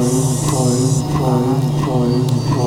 ไปไปไปไป